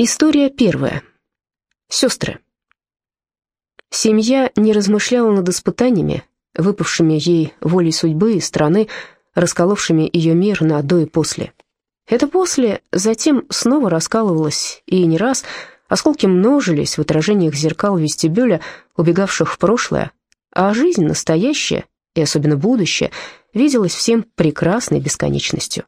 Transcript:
История первая. Сестры. Семья не размышляла над испытаниями, выпавшими ей волей судьбы и страны, расколовшими ее мир на до и после. Это после затем снова раскалывалось, и не раз осколки множились в отражениях зеркал вестибюля, убегавших в прошлое, а жизнь настоящая, и особенно будущее, виделась всем прекрасной бесконечностью.